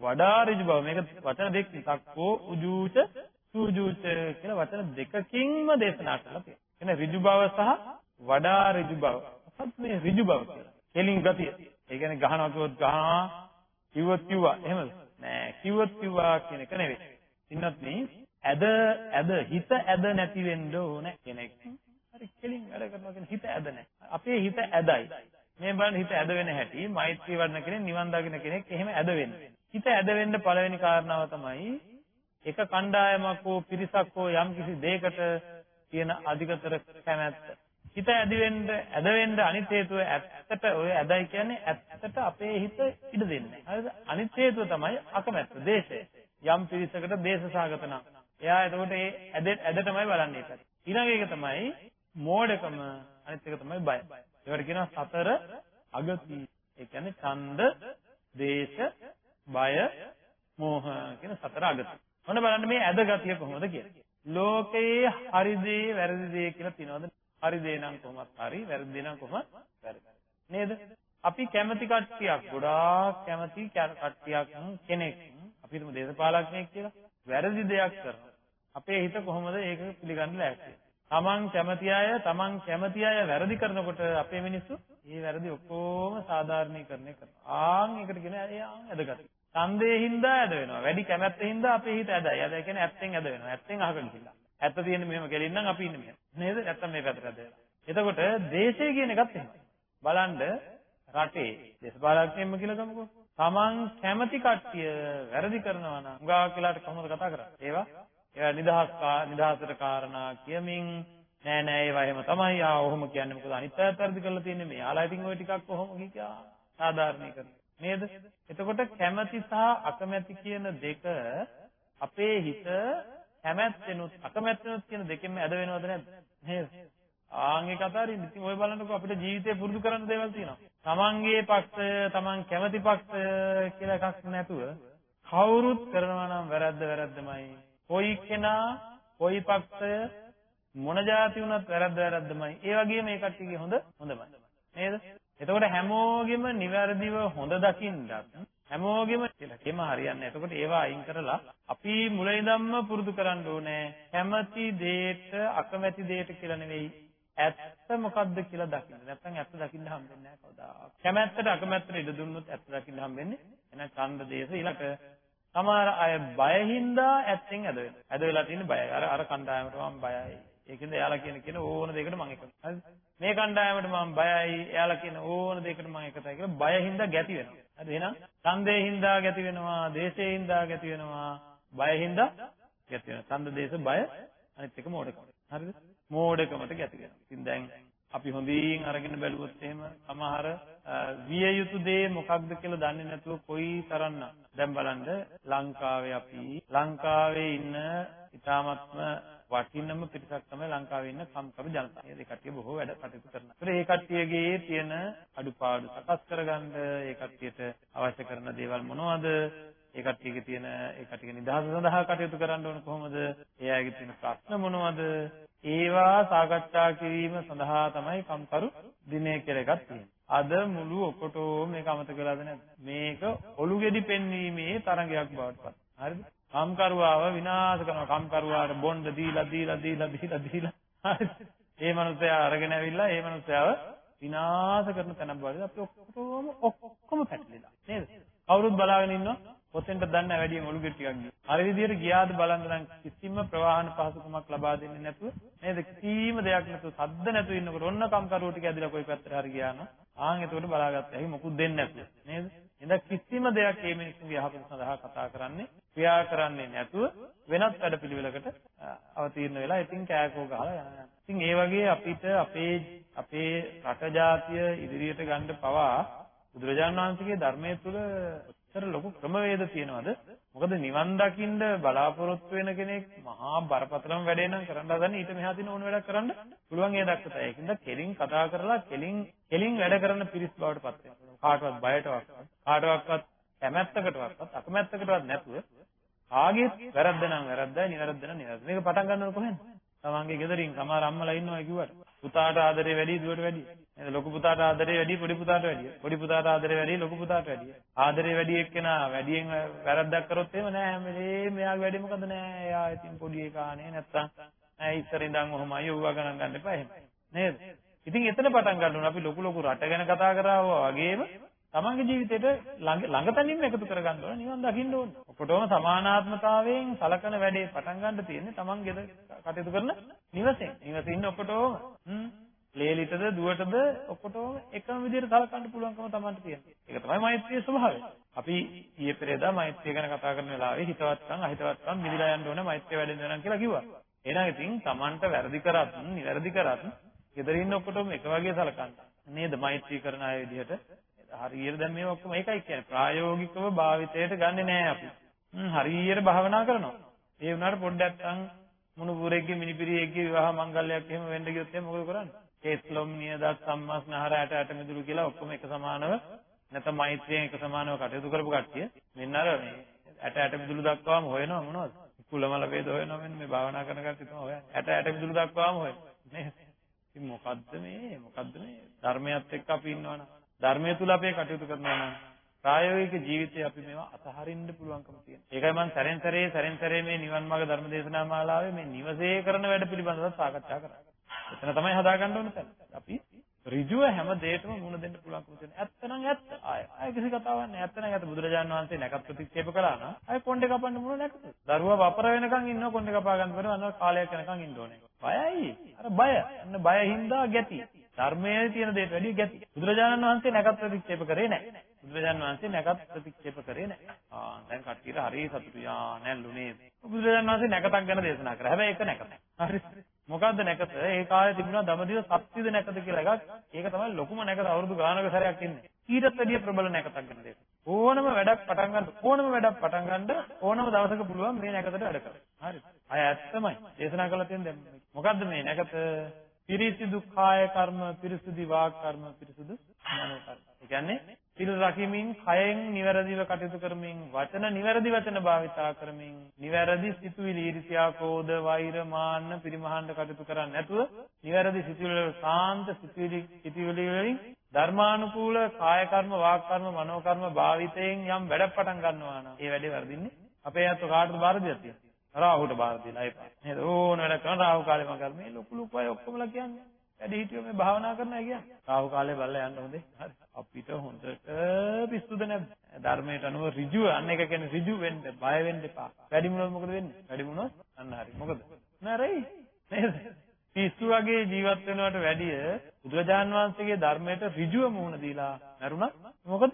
වඩා ඍජු බව. මේක වචන දෙක සක්කෝ උජූච සූජූච කියලා වචන දෙකකින්ම දේශනා කරලා තියෙනවා. එන ඍජු බව සහ වඩා ඍජු බව. මොකක්ද මේ ඍජු බව කියලා? කෙලින් ගතිය. ඒ කියන්නේ ගහනවා කිව්වොත් ගහනවා කිව්වොත් කිව්වා. එහෙමද? නෑ කිව්වොත් කිව්වා කියන එක නෙවෙයි. ඉන්නත් මේ ඇද ඇද හිත ඇද නැති වෙන්න ඕන කෙනෙක්. හරි කෙලින් වැඩ කරනවා කියන හිත ඇද නැහැ. අපේ හිත ඇදයි. මේ බලන්න හිත ඇද වෙන හැටි මෛත්‍රී වඩන කෙනෙක් නිවන් දකින්න කෙනෙක් එහෙම ඇද වෙන්නේ. හිත ඇද වෙන්න පළවෙනි කාරණාව තමයි එක කණ්ඩායමක් හෝ පිරිසක් හෝ යම් කිසි දෙයකට තියෙන අධිකතර කැමැත්ත. හිත ඇදි වෙන්න ඇද වෙන්න අනිත් හේතුව ඇත්තට ඔය ඇදයි කියන්නේ ඇත්තට අපේ හිත ඉඩ දෙන්නේ. හරිද? අනිත් හේතුව තමයි අකමැත්ත, දේශය. යම් පිරිසකට දේශසහගත නම්. එයා එතකොට ඒ ඇද ඇදටමයි බලන්නේ ඒක. ඊළඟ එක තමයි මෝඩකම අනිත් එක තමයි බය. ඒවට කියනවා සතර අගති. ඒ කියන්නේ ඡන්ද, දේශ, බය, මෝහ කියන සතර අගති. ඔන්න බලන්න මේ ඇද ගතිය කොහොමද කියන්නේ. ලෝකයේ හරි දේ වැරදි දේ කියලා තියනවද? හරි දේ නම් කොහොමත් හරි, වැරදි දේ නම් කොහොමත් වැරදි. නේද? අපි කැමති කට්ටියක් ගොඩාක් කැමති කට්ටියක් කෙනෙක් අපි හිතමු දේශපාලඥයෙක් කියලා වැරදි දෙයක් කරනවා. අපේ හිත කොහොමද ඒක පිළිගන්න ලෑස්ති? තමන් කැමති අය තමන් කැමති අය වැරදි කරනකොට අපේ මිනිස්සු මේ වැරදි ඔක්කොම සාධාරණීකරණය කරනවා. ආන් ඒකට කියන ඒ ආන් ඇදගත්. ඡන්දේ හින්දා ඇද වෙනවා. වැඩි කැමැත්තෙන් හින්දා අපේ හිත ඇදයි. ඇද කියන්නේ ඇත්තෙන් ඇද වෙනවා. ඇත්තෙන් අහකට ගිහිල්ලා. ඇත්ත තියෙන්නේ මෙහෙම කෙලින්නම් අපි ඉන්නේ මෙහෙම. නේද? නැත්තම් මේ පැත්තට ඇද වෙනවා. එතකොට දේශය කියන එකත් එහෙමයි. බලන්න රටේ දේශපාලඥයෙක්ම කියලා ගමුකෝ. තමන් කැමති කට්ටිය වැරදි කරනවා නම් උගා කියලාට කොහොමද කතා කරන්නේ? ඒවා ඒවා නිදහස් නිදහසට කාරණා කියමින් නෑ නෑ ඒවා එහෙම තමයි. ආ ඔහොම කියන්නේ මොකද අනිත් අයත් වැරදි කරලා තියෙන්නේ මේ. යාලා ඉතින් ওই ටිකක් කොහොම කියා සාධාරණීකරණය. නේද? එතකොට කැමැති සහ අකමැති කියන දෙක අපේ හිත කැමැත්තෙනුත් අකමැත්තෙනුත් කියන දෙකෙන්ම ඇද වෙනවද නැද්ද? නේද? ආන්ගේ කතාරින් ඉතින් ඔය බලන්නකෝ අපිට ජීවිතේ පුරුදු කරන්න දේවල් තියෙනවා. තමන්ගේ පක්ෂය, තමන් කැමති පක්ෂය කියලා එකක් නැතුව කවුරුත් කරනවා නම් වැරද්ද වැරද්දමයි. කොයි කෙනා, කොයි පක්ෂය මොන જાති වුණත් වැරද්ද වැරද්දමයි. ඒ වගේම මේ කට්ටියගේ හොඳ හොඳමයි. නේද? එතකොට හැමෝගෙම නිවැරදිව හොඳ දකින්නත් හැමෝගෙම කියලාකෙම හරියන්නේ. එතකොට ඒවා අයින් කරලා අපි මුලින්දම්ම පුරුදු කරන්න ඕනේ. කැමැති දෙයට අකමැති දෙයට කියලා නෙවෙයි ඇත්ත මොකද්ද කියලා දකින්න. නැත්නම් ඇත්ත දකින්න හම්බෙන්නේ නැහැ කවදා. කැමැත්තට අකමැත්තට ඉඩ දුන්නොත් ඇත්ත දකින්න හම්බෙන්නේ. එහෙනම් ඡන්ද දේශ ඊළඟ සමහර අය බයින්දා ඇත්තෙන් ඇද වෙනවා. ඇද වෙලා තියෙන බයයි. අර අර කණ්ඩායමට මම බයයි. ඒකෙන්ද එයාලා කියන කියන ඕන දෙයකට මම එකයි. හරිද? මේ කණ්ඩායමට මම බයයි. එයාලා කියන ඕන දෙයකට මම එකතයි කියලා බයින්දා ගැති වෙනවා. හරිද? එහෙනම් ඡන්දේහින්දා ගැති වෙනවා, දේශේහින්දා ගැති වෙනවා, බයින්දා ගැති වෙනවා. ඡන්ද දේශ බය අනිත් එක මෝඩකම. හරිද? මෝඩකමට ගැති වෙනවා. ඉතින් දැන් අපි හොඳින් අරගෙන බැලුවොත් එහෙම සමහර විය යුතු දේ මොකක්ද කියලා දන්නේ නැතුව කොයි තරම්නම් දැන් බලන්න ලංකාවේ අපි ලංකාවේ ඉන්න ඉතාමත්ම වටිනම පිරිසක් තමයි ලංකාවේ ඉන්න කම්කරු ජනතාව. ඒ කට්ටිය බොහෝ වැඩ කටයුතු කරනවා. ඒත් ඒ කට්ටියගේ තියෙන අඩුපාඩු සකස් කරගන්න ඒ කට්ටියට අවශ්‍ය කරන දේවල් මොනවද? ඒ කට්ටියගේ තියෙන ඒ කට්ටියගේ නිදහස සඳහා කටයුතු කරන්න ඕන කොහොමද? ඒ අයගේ තියෙන ප්‍රශ්න මොනවද? ඒවා සාකච්ඡා කිරීම සඳහා තමයි කම්කරු දිනය කියලා එකක් තියෙන්නේ. අද මුළු ඔකොටෝ මේක අමතක වෙලාද නැද්ද? මේක ඔලුගෙඩි පෙන්වීමේ තරඟයක් බවට පත්. හරිද? කම්කරුවාව විනාශ කරනවා. කම්කරුවාට බොණ්ඩ දීලා දීලා දීලා දීලා දීලා හරිද? ඒ මනුස්සයා අරගෙන ඇවිල්ලා ඒ මනුස්සයාව විනාශ කරන තැනක් බවට අපි ඔක්කොම ඔක්කොම පැටලිලා නේද? කවුරුත් බලාගෙන ඉන්නවා පොතෙන්ට දන්න වැඩියෙන් ඔලු ගෙට ටිකක් ගියා. හරි විදියට ගියාද බලන්න නම් කිසිම ප්‍රවාහන පහසුකමක් ලබා දෙන්නේ නැතුව නේද? කිසිම දෙයක් නැතුව සද්ද නැතුව ඉන්නකොට ඔන්න කම්කරුව ටික ඇදලා කොයි පැත්තට හරි ගියා නම් ආන් එතකොට බලාගත්තා. ඇයි මොකුත් දෙන්නේ නැතුව නේද? එඳ කිසිම දෙයක් මේ මිනිස්සුන්ගේ යහපත සඳහා කතා කරන්නේ ක්‍රියා කරන්නේ නැතුව වෙනත් වැඩපිළිවෙලකට අවතීර්ණ වෙලා ඉතින් කෑකෝ ගහලා යනවා. ඉතින් ඒ වගේ අපිට අපේ අපේ රට ජාතිය ඉදිරියට ගන්න පවා බුදුරජාණන් වහන්සේගේ ධර්මයේ තුල ඔච්චර ලොකු ක්‍රමවේද තියෙනවද? මොකද නිවන් දකින්න බලාපොරොත්තු වෙන කෙනෙක් මහා බරපතලම වැඩේ නම් කරන්න හදන්නේ ඊට මෙහා තියෙන ඕන වැඩක් කරන්න පුළුවන් ඒ දක්ෂතාවය. ඒකින්ද කෙලින් කතා කරලා කෙලින් කෙලින් වැඩ කරන පිරිස් බවට පත් වෙනවා. කාටවත් බයටවත් කාටවත් කැමැත්තකටවත් අකමැත්තකටවත් නැතුව කාගේත් වැරද්ද නම් වැරද්දයි නිවැරද්ද නම් නිවැරද්ද. මේක පටන් ගන්නකොට කොහෙන්ද? තමන්ගේ ගෙදරින් සමහර අම්මලා ඉන්නවා කිව්වට පුතාට ආදරේ වැඩි දුවට වැඩි. නේද? ලොකු පුතාට ආදරේ වැඩි පොඩි පුතාට වැඩි. පොඩි පුතාට ආදරේ වැඩි ලොකු පුතාට වැඩි. ආදරේ වැඩි එක්කෙනා වැඩියෙන් වැරද්දක් කරොත් එහෙම නෑ හැම වෙලේම මෙයාගේ වැඩි මොකද නෑ. එයා ඉතින් පොඩි එකානේ නැත්තම් ඈ ඉස්සර ඉඳන් ඔහොමයි යුවා ගණන් ගන්න එපා එහෙම. නේද? ඉතින් එතන පටන් ගන්න ඕන අපි ලොකු ලොකු රට ගැන කතා කරා වගේම තමන්ගේ ජීවිතේට ළඟ ළඟතනින්ම එකතු කරගන්න ඕන නිවන් දකින්න ඕන. ඔකොටම සමානාත්මතාවයෙන් සලකන වැඩේ පටන් ගන්න තියෙන්නේ තමන් ගෙද කටයුතු කරන නිවසෙන්. නිවසේ ඉන්න ඔකොටම හ්ම් ලේලිටද දුවටද ඔකොටම එකම විදිහට සලකන්න පුළුවන්කම තමන්ට තියෙනවා. ඒක තමයි මෛත්‍රියේ ස්වභාවය. අපි ඊයේ පෙරේදා මෛත්‍රිය ගැන කතා කරන වෙලාවේ හිතවත්කම් අහිතවත්කම් මිදලා යන්න ඕන මෛත්‍රිය වැඩෙන්න වෙනවා කියලා කිව්වා. එහෙනම් ඉතින් තමන්ට වැරදි කරත්, නිවැරදි කරත්, ගෙදර ඉන්න ඔකොටම එක වගේ සලකන්න. නේද? මෛත්‍රී කරන අය විදිහට හරියට දැන් මේ ඔක්කොම ඒකයි කියන්නේ ප්‍රායෝගිකව භාවිතයට ගන්නෙ නෑ අපි. හරියට භාවනා කරනවා. ඒ වුණාට පොඩ්ඩක් අං මුණුපුරේගේ මිනිපිරියෙක්ගේ විවාහ මංගල්‍යයක් එහෙම වෙන්න ගියොත් එහෙනම් මොකද කරන්නේ? කේස්ලොම් නියදත් සම්මස්නහර ඇට ඇට මිදුළු කියලා ඔක්කොම එක සමානව නැත්නම් මෛත්‍රියෙන් එක සමානව කටයුතු කරපු කට්ටිය මෙන්න අර මේ ඇට ඇට මිදුළු දක්වාම හොයනවා මොනවද? කුලමල වේද හොයනවා මෙන්න මේ භාවනා කරන කට්ටිය තමයි හොයන්නේ. ඇට ඇට මිදුළු දක්වාම හොයනවා. නේද? ඉතින් මොකද්ද මේ? මොකද්ද මේ? ධර්මයත් එක්ක අපි ඉන්නවනම් ධර්මයේ තුල අපේ කටයුතු කරනවා නම් ප්‍රායෝගික ජීවිතේ අපි මේවා අතහරින්න පුළුවන්කම තියෙනවා. ඒකයි මම සැරෙන් සැරේ සැරෙන් සැරේ මේ නිවන් මාර්ග ධර්ම දේශනා මාලාවේ මේ නිවසේ කරන වැඩ පිළිබඳව සාකච්ඡා කරන්නේ. එතන තමයි හදාගන්න ඕන තැන. අපි ඍජුව හැම දෙයකම මුණ දෙන්න පුළුවන්කම තියෙන. ඇත්ත නම් ඇත්ත. ආය ආය කිසි කතාවක් නැහැ. ඇත්ත නම් ඇත්ත බුදුරජාණන් වහන්සේ නැකත් ප්‍රතික්ෂේප කළා නම් ආය කොණ්ඩේ කපන්න මොන නැකත. දරුවා වපර වෙනකන් ඉන්නව කොණ්ඩේ කපා ගන්න බැරි අන්න කාලයක් යනකන් ඉන්න ඕනේ. බයයි. අර බය. අන්න බය හින්දා ගැති. ධර්මයේ තියෙන දේට වැඩිය ගැති. බුදුරජාණන් වහන්සේ නැකත් ප්‍රතික්ෂේප කරේ නැහැ. බුදුරජාණන් වහන්සේ නැකත් ප්‍රතික්ෂේප කරේ නැහැ. ආ දැන් කට්ටියට හරිය සතුටු යා නැල්ලුනේ. බුදුරජාණන් වහන්සේ නැකතක් ගැන දේශනා කරා. හැබැයි ඒක නැකත. හරි. මොකද්ද නැකත? ඒ කාලේ තිබුණා දමදිව සත්‍විද නැකත කියලා එකක්. ඒක තමයි ලොකුම නැකත අවුරුදු ගානක සැරයක් ඉන්නේ. ඊටත් වැඩිය ප්‍රබල නැකතක් ගැන දේශනා. ඕනම වැඩක් පටන් ගන්න ඕනම වැඩක් පටන් ගන්න ඕනම දවසක පුළුවන් මේ නැකතට වැඩ කරන්න. හරි. අය ඇත්තමයි. දේශනා කළා තියෙන මොකද්ද මේ නැකත? පිරිසිදු කාය කර්ම, පිරිසිදු වාක් කර්ම, පිරිසිදු මනෝ කර්ම. ඒ කියන්නේ සිල් රකිමින්, කයෙන් නිවැරදිව කටයුතු කරමින්, වචන නිවැරදි වචන භාවිතා කරමින්, නිවැරදි සිතුවිලි ඊර්ෂ්‍යා, ක්‍රෝධ, වෛර, මාන්න පිරිමහන්න කටයුතු කරන්නේ නැතුව, නිවැරදි සිතුවිලි වල සාන්ත සිතුවිලි සිතුවිලි වලින් ධර්මානුකූල කාය කර්ම, වාක් කර්ම, මනෝ කර්ම භාවිතයෙන් යම් වැඩක් පටන් ගන්නවා නම් ඒ වැඩේ වර්ධින්නේ අපේ අත කාටද බාර දෙයක් තියෙනවා. රාහුට බාර දීලා එපා. නේද? ඕන වැඩ කරන රාහු කාලේ මම කර මේ ලොකු ලොකු අය ඔක්කොමලා කියන්නේ. වැඩි හිටියෝ මේ භාවනා කරනවා කියන්නේ. රාහු කාලේ බලලා යන්න හොඳේ. හරි. අපිට හොඳට පිස්සුද නැද්ද? ධර්මයට අනුව ඍජුව අන්න එක කියන්නේ ඍජු වෙන්න, බය වෙන්න එපා. වැඩි මොනවද මොකද වෙන්නේ? වැඩි මොනවද? අන්න හරි. මොකද? නෑරයි. නේද? පිස්සු වගේ ජීවත් වෙනවට වැඩිය බුදුරජාන් වහන්සේගේ ධර්මයට ඍජුව මුහුණ දීලා මරුණා මොකද?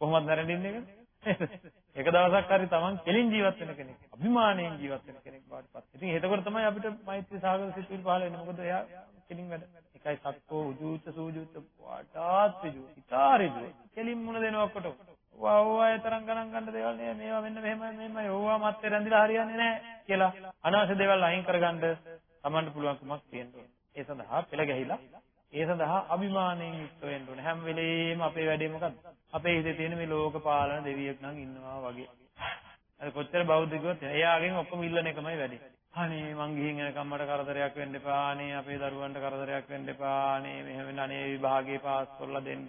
කොහොමද නැරෙන්නේ ඒක? එක දවසක් හරි Taman කෙලින් ජීවත් වෙන කෙනෙක්. අභිමාණයෙන් ජීවත් වෙන කෙනෙක් බවට පත්. ඉතින් එතකොට තමයි අපිට මෛත්‍රී සාගර සිතුවිලි පහළ වෙන්නේ. මොකද එයා කෙලින් වැඩ. එකයි සක්කෝ උජූච සූජූච වටාත් විජු. ඉතාරිදු. කෙලින් මුණ දෙනවා කොට. වා ඕවා තරම් ගණන් ගන්න දේවල් නේ. මේවා මෙන්න මෙහෙමයි මෙහෙමයි. ඕවා මත්තේ රැඳිලා හරියන්නේ නැහැ කියලා අනවශ්‍ය දේවල් අයින් කරගන්න Tamanට පුළුවන්කමක් තියෙනවා. ඒ සඳහා පෙළ ගැහිලා ඒ සඳහා අභිමාණයෙන් යුක්ත වෙන්න ඕනේ. හැම වෙලේම අපේ වැඩේ මොකද්ද? අපේ හිතේ තියෙන මේ ලෝක පාලන දෙවියෙක් නම් ඉන්නවා වගේ. අර කොච්චර බෞද්ධ කිව්වොත් එයාගෙන් ඔක්කොම ඉල්ලන එකමයි වැඩි. අනේ මං ගිහින් එනකම් මට කරදරයක් වෙන්න එපා. අනේ අපේ දරුවන්ට කරදරයක් වෙන්න එපා. අනේ මෙහෙම වෙන අනේ විභාගේ පාස් කරලා දෙන්න.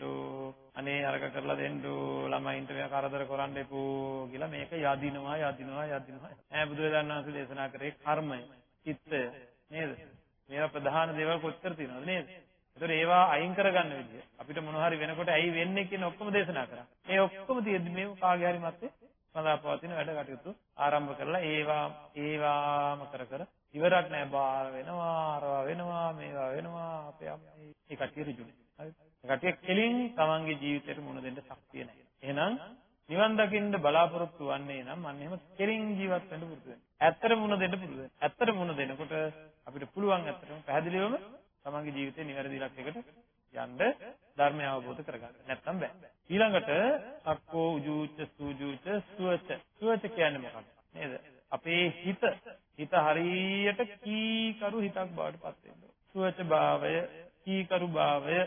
අනේ අරක කරලා දෙන්න. ළමයින්ට මෙයා කරදර කරන්න එපෝ කියලා මේක යදිනවා යදිනවා යදිනවා. ඈ බුදුරජාණන් වහන්සේ දේශනා කරේ කර්මය, චිත්තය නේද? මේවා ප්‍රධාන දේවල් කොච්චර තියෙනවද නේද? ඒතර ඒවා අයින් කරගන්න විදිය. අපිට මොන හරි වෙනකොට ඇයි වෙන්නේ කියන ඔක්කොම දේශනා කරා. ඒ ඔක්කොම තියෙද්දි මේ කාගේ හරි මැත්තේ සඳහා පවතින වැඩ කටයුතු ආරම්භ කරලා ඒවා ඒවාම කර කර ඉවරක් නෑ බාර වෙනවා අරවා වෙනවා මේවා වෙනවා අපේ අම්මේ ඒ කටිය ඍජුනේ. හරි. ඒ කටිය කෙලින් තමන්ගේ ජීවිතේට මුණ දෙන්න ශක්තිය නැහැ. එහෙනම් නිවන් දකින්න බලාපොරොත්තු වෙන්නේ නම් අන්න එහෙම කෙලින් ජීවත් වෙන්න පුරුදු වෙන්න. ඇත්තට මුණ දෙන්න පුරුදු වෙන්න. ඇත්තට මුණ දෙනකොට අපිට පුළුවන් ඇත්තටම පැහැදිලිවම තමන්ගේ ජීවිතේ නිවැරදි ඉලක්කයකට යන්න ධර්මය අවබෝධ කරගන්න. නැත්තම් බෑ. ඊළඟට අක්කෝ උජූච සූජූච සුවච. සුවච කියන්නේ මොකක්ද? නේද? අපේ හිත හිත හරියට කීකරු හිතක් බවට පත් වෙනවා. සුවච භාවය, කීකරු භාවය,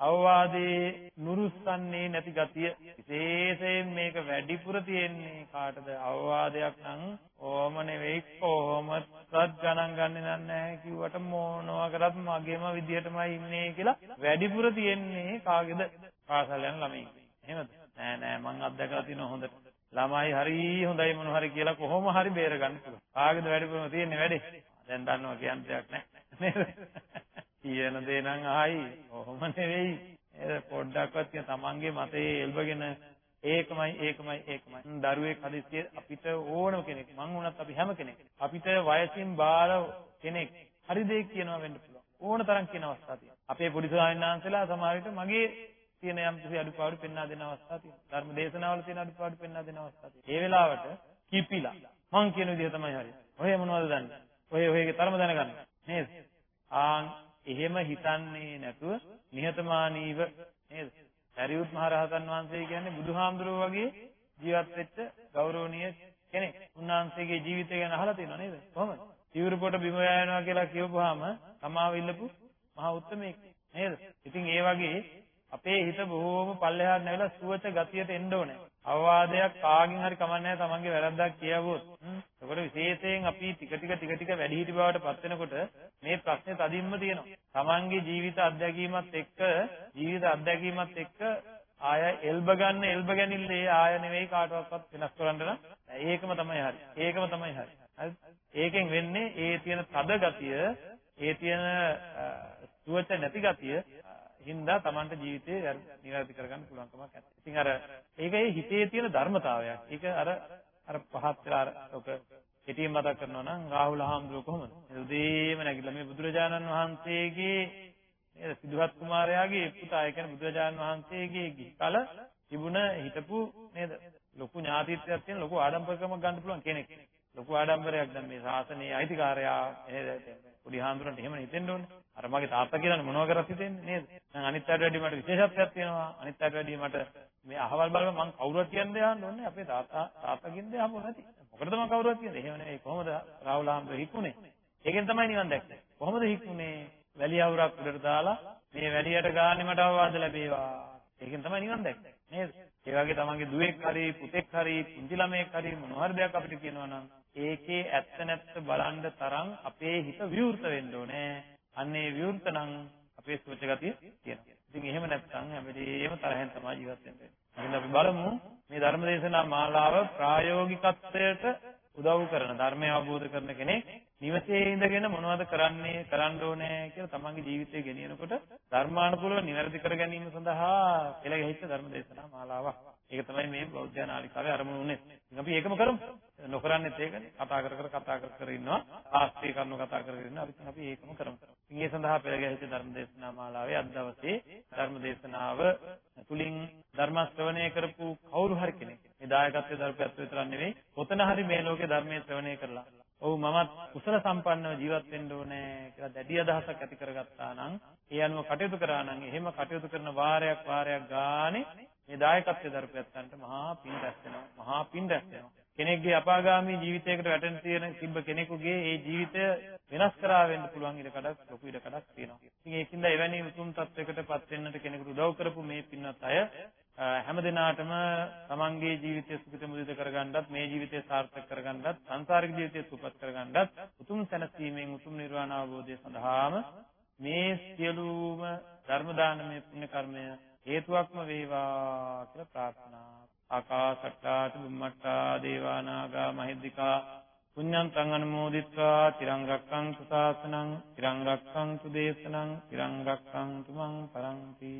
අවවාදේ නුරුස්සන්නේ නැති ගතිය. විශේෂයෙන් මේක වැඩිපුර තියෙන්නේ කාටද? අවවාදයක් නම් ඕම නෙවෙයි කොහොමත් ගණන් ගන්නෙ නැහැ කිව්වට මොනවා කරත් මගේම විදියටමයි ඉන්නේ කියලා වැඩිපුර තියෙන්නේ කාගේද? පාසල් යන ළමයි එහෙමද? නෑ නෑ මං අත්දැකලා තියෙනවා හොඳට. ළමයි හරි හොඳයි මොන හරි කියලා කොහොම හරි බේර ගන්න පුළුවන්. කාගේද වැඩිපුරම තියෙන්නේ වැඩේ? දැන් දන්නවා කියන්න දෙයක් නැහැ නේද? කියන දේ නම් ආයි. කොහොම නෙවෙයි. ඒ පොඩ්ඩක්වත් කියන තමන්ගේ මතේ එල්බගෙන ඒකමයි ඒකමයි ඒකමයි. දරුවෙක් හදිස්සියේ අපිට ඕනම කෙනෙක් මං වුණත් අපි හැම කෙනෙක් අපිට වයසින් බාල කෙනෙක් හරි දෙයක් කියනවා වෙන්න පුළුවන්. ඕන තරම් කියන අවස්ථා තියෙනවා. අපේ පොඩි ස්වාමීන් වහන්සේලා සමහර විට මගේ තියෙන යම් කිසි අඩුපාඩු පෙන්වා දෙන අවස්ථා තියෙනවා. ධර්ම දේශනාවල තියෙන අඩුපාඩු පෙන්වා දෙන අවස්ථා තියෙනවා. ඒ වෙලාවට කිපිලා මං කියන විදිහ තමයි හරි ඔය මොනවද දන්නේ? ඔය ඔයගේ තරම දැනගන්න. නේද? ආන් එහෙම හිතන්නේ නැතුව නිහතමානීව නේද? සරියුත් මහ රහතන් වහන්සේ කියන්නේ බුදුහාමුදුරුවෝ වගේ ජීවත් වෙච්ච ගෞරවනීය කෙනෙක්. උන්වහන්සේගේ ජීවිතය ගැන අහලා තියෙනව නේද? කොහොමද? ඉවුරුපොට බිම යනවා කියලා කියවපුවාම තමාව ඉල්ලපු මහා උත්මයෙක් නේද? ඉතින් ඒ වගේ අපේ හිත බොහෝම පල්ලෙහාට නැවිලා සුවච ගතියට එන්න ඕනේ. අවවාදයක් කාගෙන් හරි කමන්නේ තමන්ගේ වැරද්දක් කියවුවොත්. එතකොට විශේෂයෙන් අපි ටික ටික ටික ටික වැඩි හිටි බවට පත් වෙනකොට මේ ප්‍රශ්නේ තදින්ම තියෙනවා. තමන්ගේ ජීවිත අත්දැකීමත් එක්ක ජීවිත අත්දැකීමත් එක්ක ආය එල්බ ගන්න එල්බ ගැනීමේ ආය නෙවෙයි කාටවත් වෙනස් කරන්න නම් ඒකම තමයි හරි. ඒකම තමයි හරි. හරි. ඒකෙන් වෙන්නේ ඒ තියෙන තද ගතිය, ඒ තියෙන සුවච නැති ගතිය හින්දා Tamanට ජීවිතේ නිවැරදි කරගන්න පුළුවන්කමක් නැහැ. ඉතින් අර ඒකේ හිතේ තියෙන ධර්මතාවයක්. ඒක අර අර පහත් වෙලා අර ඔක කෙටියෙන් මතක් කරනවා නම් රාහුල හාමුදුරුවෝ කොහොමද? උදේම නැගිටලා මේ බුදුරජාණන් වහන්සේගේ නේද සිද්ධාත් කුමාරයාගේ පුතා ඒ කියන්නේ බුදුරජාණන් වහන්සේගේ කල තිබුණ හිටපු නේද ලොකු ඥාතිත්වයක් තියෙන ලොකු ආඩම්බරකමක් ගන්න පුළුවන් කෙනෙක්. ලොකු ආඩම්බරයක් දැන් මේ ශාසනයේ අයිතිකාරයා පොඩි හාමුදුරන්ට එහෙම හිතෙන්න ඕනේ. අර මගේ තාත්තා කියන්නේ මොනව කරත් හිතෙන්නේ නේද? දැන් අනිත් අයට වැඩිය මට විශේෂත්වයක් තියෙනවා. අනිත් අයට වැඩිය මට මේ අහවල් බලව මං කවුරුත් කියන්නේ යන්න ඕනේ. අපේ තාත්තා තාත්තා කියන්නේ හම්බු නැති. මොකටද මං කවුරුත් කියන්නේ? එහෙම නෙවෙයි. කොහොමද රාහුල හාමුදුරුවෝ හික්ුනේ? ඒකෙන් තමයි නිවන් දැක්කේ. කොහොමද හික්ුනේ? වැලිය අවුරක් උඩට දාලා මේ වැලියට ගාන්නේ මට අවවාද ලැබේවා. ඒකෙන් තමයි නිවන් දැක්කේ. නේද? ඒ වගේ තමන්ගේ දුවෙක් හරි පුතෙක් හරි පුංචි ළමයෙක් හරි මොන හරි දෙයක් අපිට කියනවා නම් ඒකේ ඇත්ත නැත්ත බලන්න තරම් අපේ හිත විවෘත වෙන්න ඕනේ. අන්නේ විවෘත නම් අපේ සුවච ගතිය තියෙනවා. ඉතින් එහෙම නැත්නම් හැමදේම තරහෙන් තමයි ජීවත් වෙන්නේ. එහෙනම් අපි බලමු මේ ධර්මදේශනා මාලාව ප්‍රායෝගිකත්වයට උදව් කරන ධර්මය අවබෝධ කරන කෙනෙක් නිවසේ ඉඳගෙන මොනවද කරන්නේ කරන්න ඕනේ කියලා තමන්ගේ ජීවිතය ගෙනියනකොට ධර්මානුකූලව නිවැරදි කර ගැනීම සඳහා පෙළ ගැහිච්ච ධර්ම දේශනා මාලාවක්. ඒක තමයි මේ බෞද්ධ නාලිකාවේ අරමුණ උනේ. ඉතින් අපි ඒකම කරමු. නොකරන්නේත් ඒකනේ. කතා කර කර කතා කර කර ඉන්නවා. ආස්තික කරුණු කතා කර කර ඉන්නවා. අපි අපි ඒකම කරමු. ඉතින් ඒ සඳහා පෙළ ගැහිච්ච ධර්ම දේශනා මාලාවේ අද දවසේ ධර්ම දේශනාව තුලින් ධර්ම ශ්‍රවණය කරපු කවුරු හරි කෙනෙක් මේ දායකත්වයේ දරපැත්ත විතරක් නෙවෙයි කොතන හරි මේ ලෝකේ ධර්මයේ ශ්‍රවණය කරලා ඔව් මමත් කුසල සම්පන්නව ජීවත් වෙන්න ඕනේ කියලා දැඩි අදහසක් ඇති කරගත්තා නම් ඒ අනුව කටයුතු කරා නම් එහෙම කටයුතු කරන වාරයක් වාරයක් ගානේ මේ දායකත්වයේ දරපැත්තන්ට මහා පින් රැස් වෙනවා මහා පින් රැස් වෙනවා කෙනෙක්ගේ අපාගාමී ජීවිතයකට වැටෙන තියෙන තිබ්බ කෙනෙකුගේ ඒ ජීවිතය වෙනස් කරා වෙන්න පුළුවන් ඉඩ කඩක් ලොකු ඉඩ කඩක් තියෙනවා. ඉතින් ඒකින්ද එවැනි උතුම් තත්වයකටපත් වෙන්නට කෙනෙකුට උදව් කරපු මේ පින්වත් අය හැම දිනාටම තමන්ගේ ජීවිතය සුඛිත මුදිත කරගන්නත් මේ ජීවිතය සාර්ථක කරගන්නත් සංසාරික ජීවිතය සුවපත් කරගන්නත් උතුම් සැනසීමෙන් උතුම් නිර්වාණ අවබෝධය සඳහාම මේ සියලුම ධර්ම දානමය පුණ්‍ය කර්මය හේතුවක්ම වේවා කියලා ප්‍රාර්ථනා. ආකාශට්ටා චුම්මට්ටා දේවානාගා මහිද්దికා පුඤ්ඤන්තං අනුමෝදිත්වා තිරං රක්ඛන්තු ශාසනං තිරං රක්ඛන්තු දේශනං තිරං රක්ඛන්තු මං පරන්ති.